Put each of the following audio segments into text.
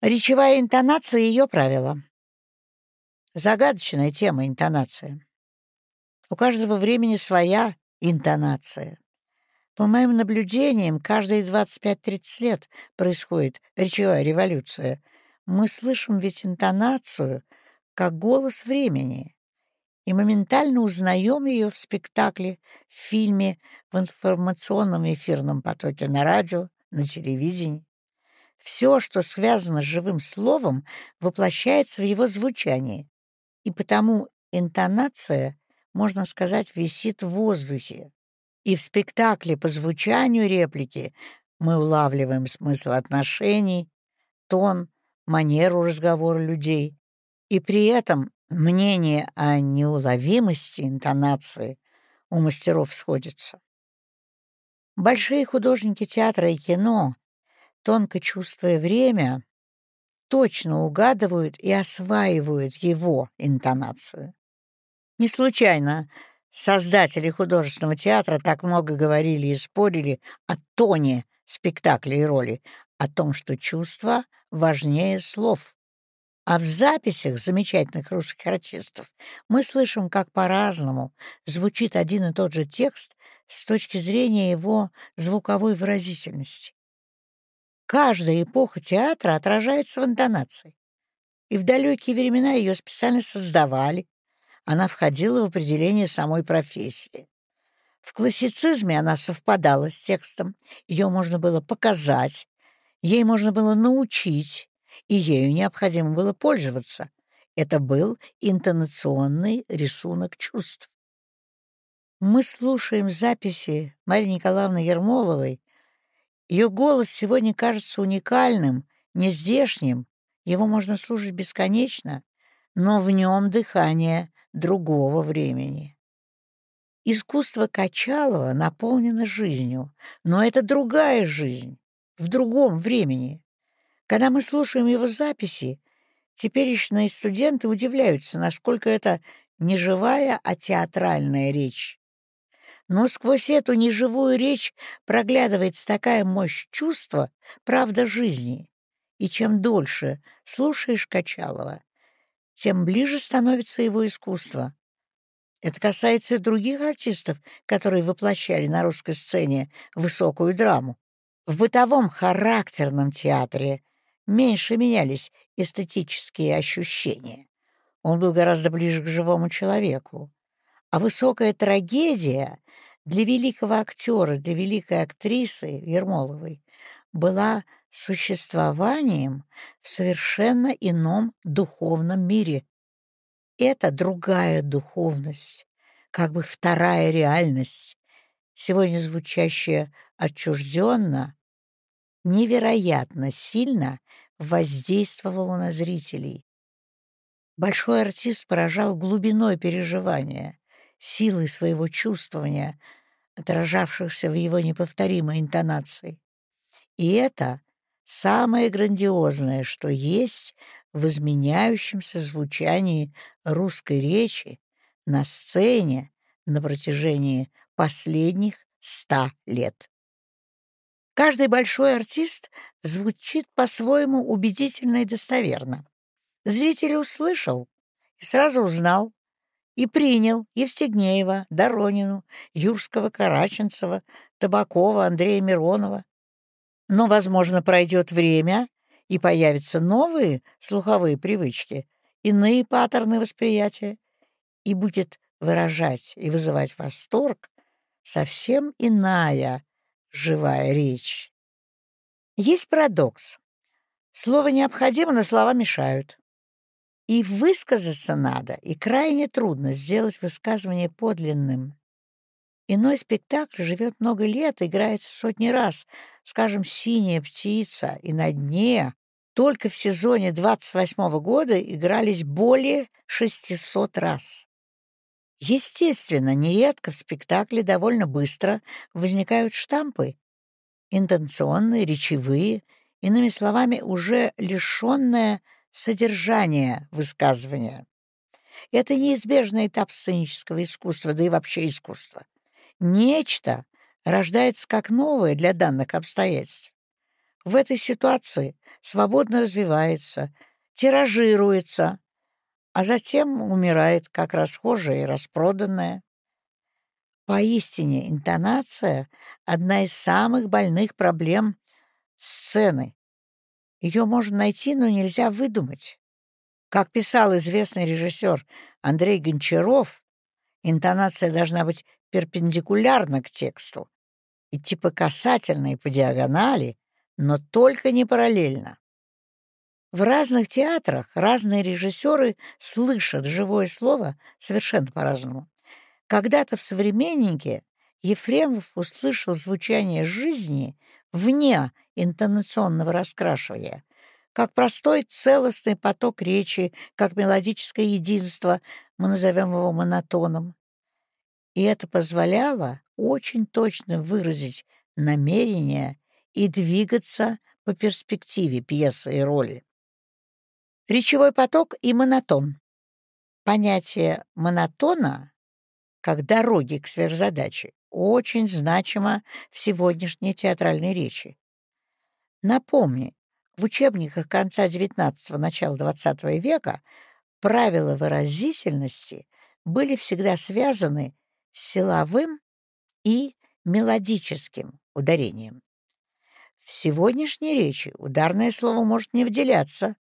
Речевая интонация — ее правило. Загадочная тема интонация. У каждого времени своя интонация. По моим наблюдениям, каждые 25-30 лет происходит речевая революция. Мы слышим ведь интонацию как голос времени и моментально узнаем ее в спектакле, в фильме, в информационном эфирном потоке на радио, на телевидении. Все, что связано с живым словом, воплощается в его звучании, и потому интонация, можно сказать, висит в воздухе. И в спектакле по звучанию реплики мы улавливаем смысл отношений, тон, манеру разговора людей, и при этом мнение о неуловимости интонации у мастеров сходится. Большие художники театра и кино, тонко чувствуя время, точно угадывают и осваивают его интонацию. Не случайно Создатели художественного театра так много говорили и спорили о тоне спектакля и роли, о том, что чувства важнее слов. А в записях замечательных русских артистов мы слышим, как по-разному звучит один и тот же текст с точки зрения его звуковой выразительности. Каждая эпоха театра отражается в интонации, и в далекие времена ее специально создавали, она входила в определение самой профессии. В классицизме она совпадала с текстом, ее можно было показать, ей можно было научить, и ею необходимо было пользоваться. Это был интонационный рисунок чувств. Мы слушаем записи Марии Николаевны Ермоловой. Ее голос сегодня кажется уникальным, нездешним, его можно слушать бесконечно, но в нем дыхание другого времени. Искусство Качалова наполнено жизнью, но это другая жизнь, в другом времени. Когда мы слушаем его записи, теперешние студенты удивляются, насколько это не живая, а театральная речь. Но сквозь эту неживую речь проглядывается такая мощь чувства, правда жизни. И чем дольше слушаешь Качалова, тем ближе становится его искусство. Это касается и других артистов, которые воплощали на русской сцене высокую драму. В бытовом характерном театре меньше менялись эстетические ощущения. Он был гораздо ближе к живому человеку. А высокая трагедия для великого актера, для великой актрисы Ермоловой была существованием в совершенно ином духовном мире. Это другая духовность, как бы вторая реальность, сегодня звучащая отчужденно, невероятно сильно воздействовала на зрителей. Большой артист поражал глубиной переживания, силой своего чувствования, отражавшихся в его неповторимой интонации. И это самое грандиозное, что есть в изменяющемся звучании русской речи на сцене на протяжении последних ста лет. Каждый большой артист звучит по-своему убедительно и достоверно. Зритель услышал и сразу узнал, и принял Евстигнеева, Доронину, Юрского, Караченцева, Табакова, Андрея Миронова, но, возможно, пройдет время, и появятся новые слуховые привычки, иные паттерны восприятия, и будет выражать и вызывать восторг совсем иная живая речь. Есть парадокс. Слово необходимо, но слова мешают. И высказаться надо, и крайне трудно сделать высказывание подлинным. Иной спектакль живет много лет, играется сотни раз. Скажем, «Синяя птица» и «На дне» только в сезоне 28 года игрались более 600 раз. Естественно, нередко в спектакле довольно быстро возникают штампы, интенционные, речевые, иными словами, уже лишенное содержания высказывания. Это неизбежный этап сценического искусства, да и вообще искусства. Нечто рождается как новое для данных обстоятельств. В этой ситуации свободно развивается, тиражируется, а затем умирает, как расхожая и распроданная. Поистине, интонация — одна из самых больных проблем сцены. Ее можно найти, но нельзя выдумать. Как писал известный режиссер Андрей Гончаров, интонация должна быть перпендикулярна к тексту, идти по касательной, по диагонали, но только не параллельно. В разных театрах разные режиссеры слышат живое слово совершенно по-разному. Когда-то в «Современнике» Ефремов услышал звучание жизни вне интонационного раскрашивания, как простой целостный поток речи, как мелодическое единство, мы назовем его монотоном. И это позволяло очень точно выразить намерение и двигаться по перспективе пьесы и роли. Речевой поток и монотон. Понятие монотона, как дороги к сверхзадаче, очень значимо в сегодняшней театральной речи. Напомни, в учебниках конца XIX – начала XX века правила выразительности были всегда связаны с силовым и мелодическим ударением. В сегодняшней речи ударное слово может не выделяться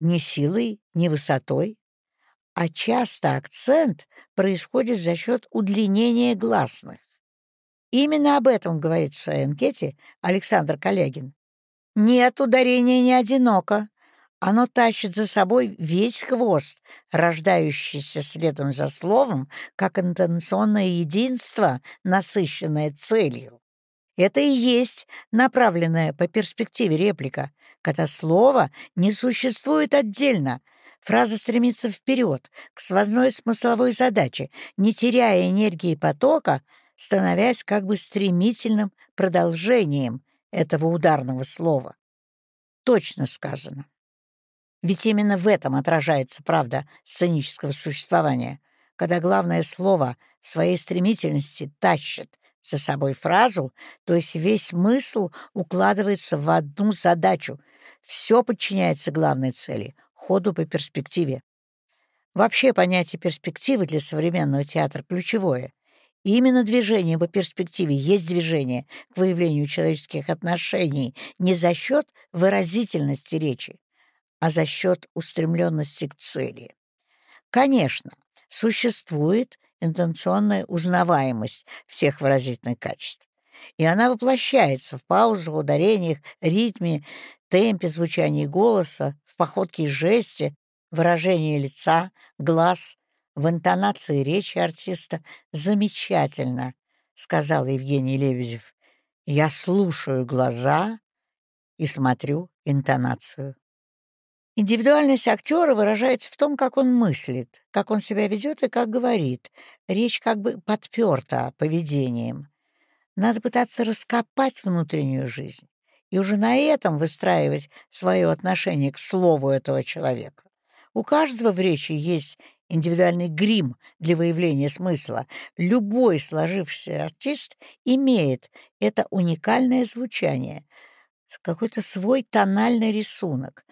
ни силой, ни высотой, а часто акцент происходит за счет удлинения гласных. Именно об этом говорит в своей анкете Александр Колягин. Нет, ударение не одиноко. Оно тащит за собой весь хвост, рождающийся следом за словом, как интонационное единство, насыщенное целью. Это и есть направленная по перспективе реплика, когда слово не существует отдельно. Фраза стремится вперед, к связной смысловой задаче, не теряя энергии потока, становясь как бы стремительным продолжением этого ударного слова. Точно сказано. Ведь именно в этом отражается правда сценического существования, когда главное слово в своей стремительности тащит за собой фразу, то есть весь смысл укладывается в одну задачу, все подчиняется главной цели — ходу по перспективе. Вообще понятие перспективы для современного театра ключевое. И именно движение по перспективе есть движение к выявлению человеческих отношений не за счет выразительности речи, а за счет устремленности к цели. Конечно, существует интенционная узнаваемость всех выразительных качеств, и она воплощается в паузах, ударениях, ритме, темпе звучания голоса, в походке и жесте, выражении лица, глаз, в интонации речи артиста замечательно, сказал Евгений Лебедев. Я слушаю глаза и смотрю интонацию. Индивидуальность актера выражается в том, как он мыслит, как он себя ведет и как говорит. Речь как бы подперта поведением. Надо пытаться раскопать внутреннюю жизнь и уже на этом выстраивать свое отношение к слову этого человека. У каждого в речи есть индивидуальный грим для выявления смысла. Любой сложившийся артист имеет это уникальное звучание, какой-то свой тональный рисунок.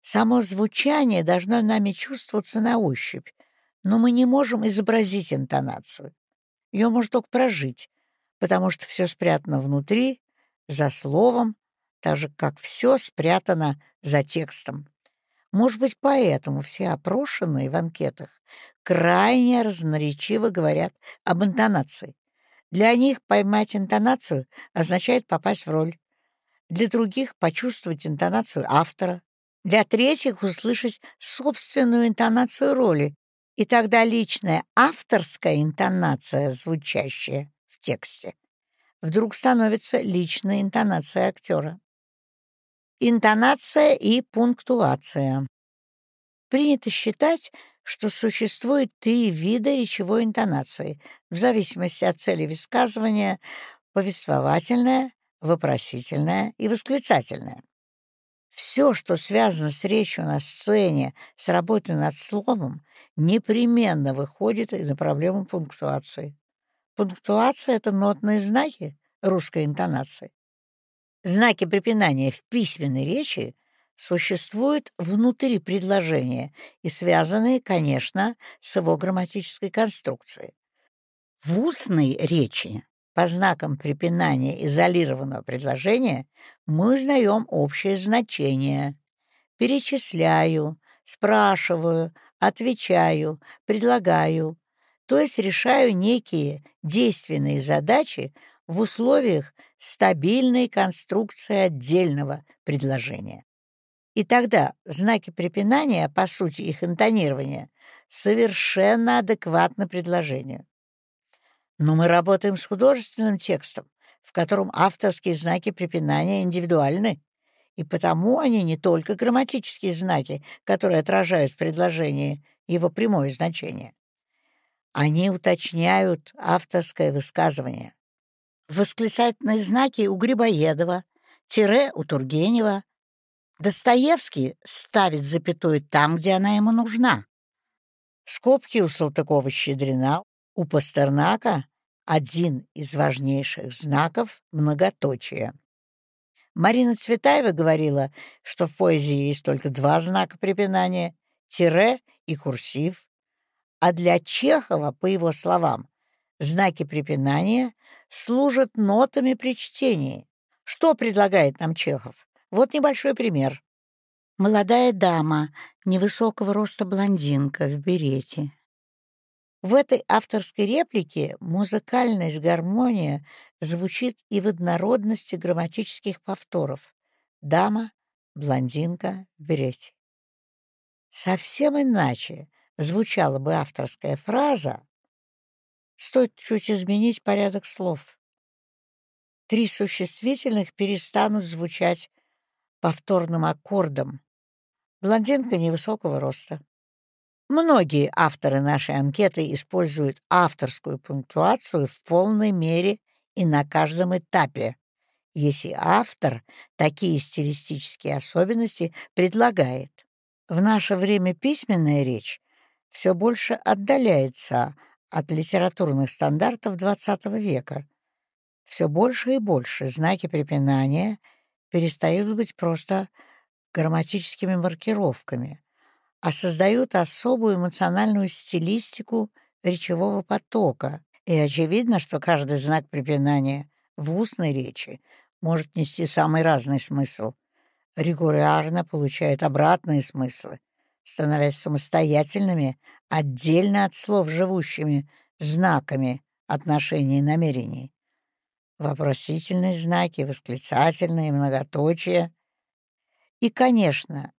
Само звучание должно нами чувствоваться на ощупь, но мы не можем изобразить интонацию. Ее можно только прожить, потому что все спрятано внутри, за словом, так же, как все спрятано за текстом. Может быть, поэтому все опрошенные в анкетах крайне разноречиво говорят об интонации. Для них поймать интонацию означает попасть в роль. Для других — почувствовать интонацию автора для третьих услышать собственную интонацию роли, и тогда личная авторская интонация, звучащая в тексте, вдруг становится личной интонацией актера. Интонация и пунктуация. Принято считать, что существует три вида речевой интонации, в зависимости от цели высказывания — повествовательная, вопросительная и восклицательная. Все, что связано с речью на сцене, с работой над словом, непременно выходит и на проблему пунктуации. Пунктуация — это нотные знаки русской интонации. Знаки препинания в письменной речи существуют внутри предложения и связаны, конечно, с его грамматической конструкцией. В устной речи по знакам препинания изолированного предложения мы узнаем общее значение. Перечисляю, спрашиваю, отвечаю, предлагаю, то есть решаю некие действенные задачи в условиях стабильной конструкции отдельного предложения. И тогда знаки препинания, по сути их интонирования, совершенно адекватны предложению. Но мы работаем с художественным текстом, в котором авторские знаки препинания индивидуальны, и потому они не только грамматические знаки, которые отражают в предложении его прямое значение. Они уточняют авторское высказывание. Восклицательные знаки у Грибоедова, тире у Тургенева. Достоевский ставит запятую там, где она ему нужна. Скобки у Салтыкова-Щедрина, у Пастернака один из важнейших знаков многоточия. Марина Цветаева говорила, что в поэзии есть только два знака препинания — тире и курсив, а для Чехова, по его словам, знаки препинания служат нотами при чтении. Что предлагает нам Чехов? Вот небольшой пример. Молодая дама, невысокого роста блондинка в берете, в этой авторской реплике музыкальность, гармония звучит и в однородности грамматических повторов. Дама, блондинка, берете. Совсем иначе звучала бы авторская фраза, стоит чуть изменить порядок слов. Три существительных перестанут звучать повторным аккордом. Блондинка невысокого роста. Многие авторы нашей анкеты используют авторскую пунктуацию в полной мере и на каждом этапе, если автор такие стилистические особенности предлагает. В наше время письменная речь все больше отдаляется от литературных стандартов XX века. Все больше и больше знаки препинания перестают быть просто грамматическими маркировками, а создают особую эмоциональную стилистику речевого потока. И очевидно, что каждый знак препинания в устной речи может нести самый разный смысл. Регулярно получает обратные смыслы, становясь самостоятельными, отдельно от слов живущими знаками отношений и намерений. Вопросительные знаки, восклицательные, многоточие. И, конечно,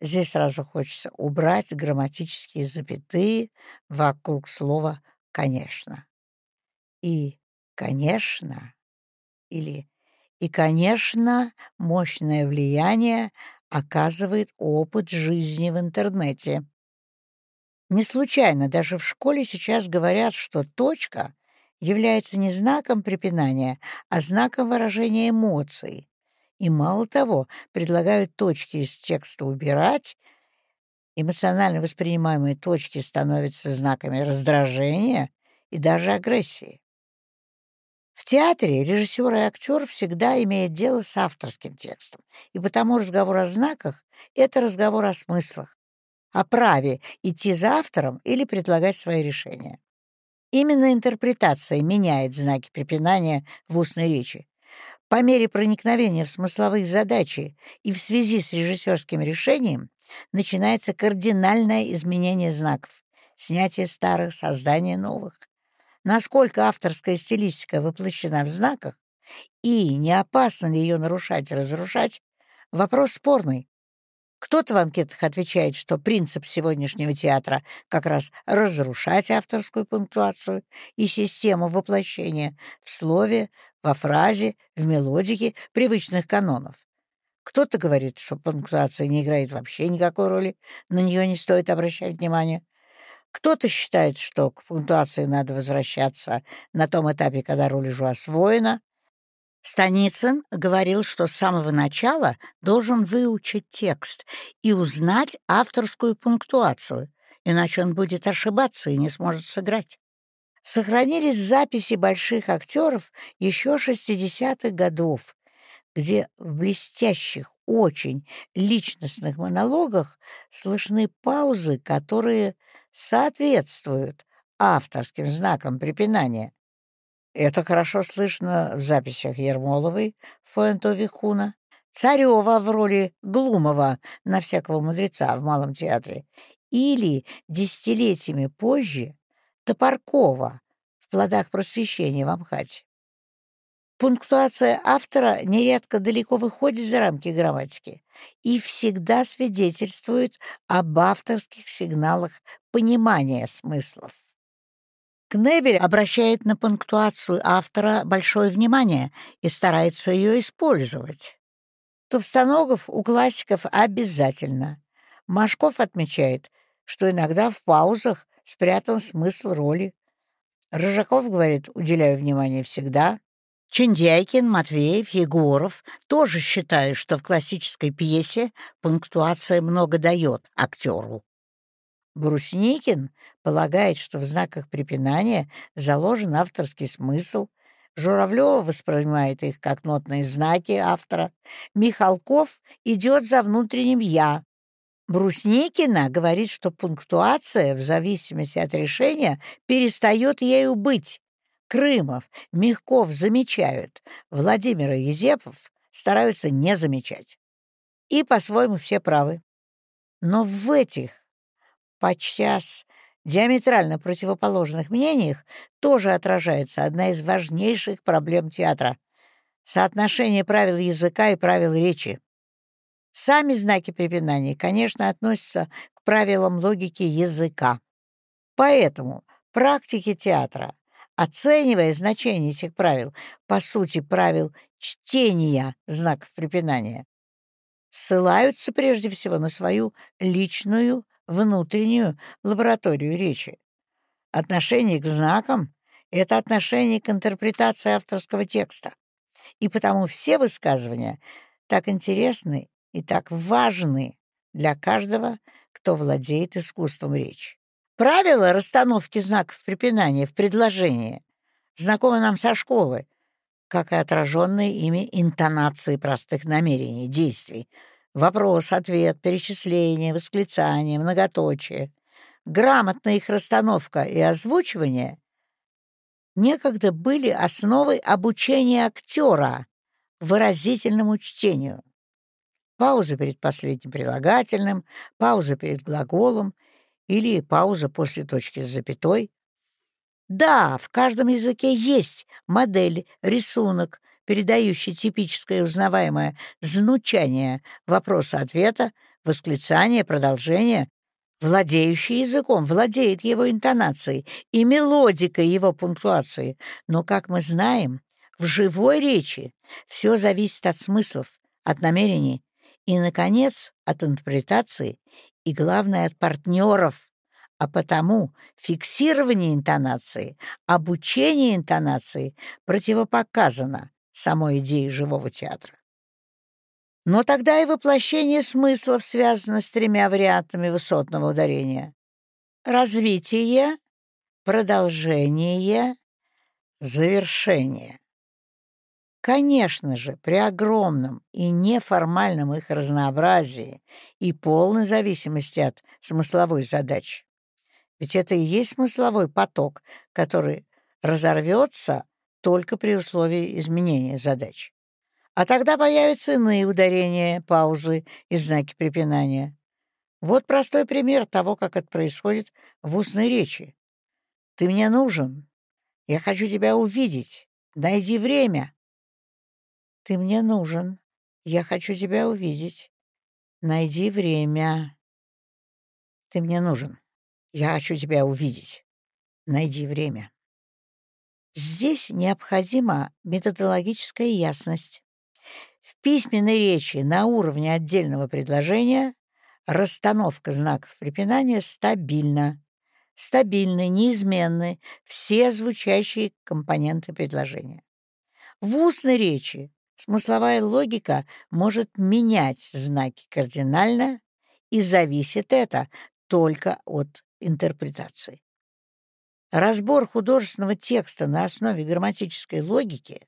Здесь сразу хочется убрать грамматические запятые вокруг слова «конечно». И «конечно» или «и, конечно, мощное влияние оказывает опыт жизни в интернете». Не случайно даже в школе сейчас говорят, что точка является не знаком препинания, а знаком выражения эмоций. И мало того, предлагают точки из текста убирать, эмоционально воспринимаемые точки становятся знаками раздражения и даже агрессии. В театре режиссер и актер всегда имеют дело с авторским текстом, и потому разговор о знаках — это разговор о смыслах, о праве идти за автором или предлагать свои решения. Именно интерпретация меняет знаки препинания в устной речи. По мере проникновения в смысловые задачи и в связи с режиссерским решением начинается кардинальное изменение знаков, снятие старых, создание новых. Насколько авторская стилистика воплощена в знаках и не опасно ли ее нарушать и разрушать, вопрос спорный. Кто-то в анкетах отвечает, что принцип сегодняшнего театра как раз разрушать авторскую пунктуацию и систему воплощения в слове, во фразе, в мелодике привычных канонов. Кто-то говорит, что пунктуация не играет вообще никакой роли, на нее не стоит обращать внимание. Кто-то считает, что к пунктуации надо возвращаться на том этапе, когда роль уже освоена. Станицын говорил, что с самого начала должен выучить текст и узнать авторскую пунктуацию, иначе он будет ошибаться и не сможет сыграть. Сохранились записи больших актеров еще 60-х годов, где в блестящих, очень личностных монологах слышны паузы, которые соответствуют авторским знакам препинания. Это хорошо слышно в записях Ермоловой, Фуэнтови Хуна, Царева в роли Глумова на всякого мудреца в Малом театре или десятилетиями позже Топоркова в «Плодах просвещения» в Амхате. Пунктуация автора нередко далеко выходит за рамки грамматики и всегда свидетельствует об авторских сигналах понимания смыслов. Кнебель обращает на пунктуацию автора большое внимание и старается ее использовать. Товстоногов у классиков обязательно. Машков отмечает, что иногда в паузах спрятан смысл роли. Рыжаков говорит, уделяю внимание всегда. Чиндяйкин, Матвеев, Егоров тоже считают, что в классической пьесе пунктуация много дает актеру. Брусникин полагает, что в знаках препинания заложен авторский смысл, Журавлева воспринимает их как нотные знаки автора, Михалков идет за внутренним «я», Брусникина говорит, что пунктуация, в зависимости от решения, перестает ею быть. Крымов, Мягков замечают, Владимир и Езепов стараются не замечать. И по-своему все правы. Но в этих подчас диаметрально противоположных мнениях тоже отражается одна из важнейших проблем театра — соотношение правил языка и правил речи. Сами знаки препинания, конечно, относятся к правилам логики языка. Поэтому практики театра, оценивая значение этих правил, по сути, правил чтения знаков препинания, ссылаются прежде всего на свою личную внутреннюю лабораторию речи. Отношение к знакам — это отношение к интерпретации авторского текста, и потому все высказывания так интересны и так важны для каждого, кто владеет искусством речи. Правила расстановки знаков препинания в предложении знакомы нам со школы, как и отраженные ими интонации простых намерений, действий. Вопрос, ответ, перечисление, восклицание, многоточие. Грамотная их расстановка и озвучивание некогда были основой обучения актера выразительному чтению пауза перед последним прилагательным, пауза перед глаголом или пауза после точки с запятой. Да, в каждом языке есть модель, рисунок, передающий типическое узнаваемое звучание вопроса-ответа, восклицание, продолжение. Владеющий языком владеет его интонацией и мелодикой его пунктуации. Но, как мы знаем, в живой речи все зависит от смыслов, от намерений, и, наконец, от интерпретации и, главное, от партнеров. А потому фиксирование интонации, обучение интонации противопоказано самой идее живого театра. Но тогда и воплощение смыслов связано с тремя вариантами высотного ударения. Развитие, продолжение, завершение. Конечно же, при огромном и неформальном их разнообразии и полной зависимости от смысловой задачи. Ведь это и есть смысловой поток, который разорвется только при условии изменения задач. А тогда появятся иные ударения, паузы и знаки препинания. Вот простой пример того, как это происходит в устной речи. «Ты мне нужен. Я хочу тебя увидеть. Найди время. Ты мне нужен. Я хочу тебя увидеть. Найди время. Ты мне нужен. Я хочу тебя увидеть. Найди время. Здесь необходима методологическая ясность. В письменной речи на уровне отдельного предложения расстановка знаков препинания стабильна. Стабильны, неизменны все звучащие компоненты предложения. В устной речи Смысловая логика может менять знаки кардинально, и зависит это только от интерпретации. Разбор художественного текста на основе грамматической логики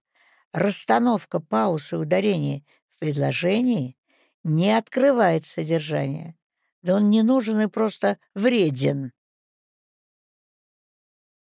расстановка пауз и ударений в предложении не открывает содержание. Да он не нужен и просто вреден.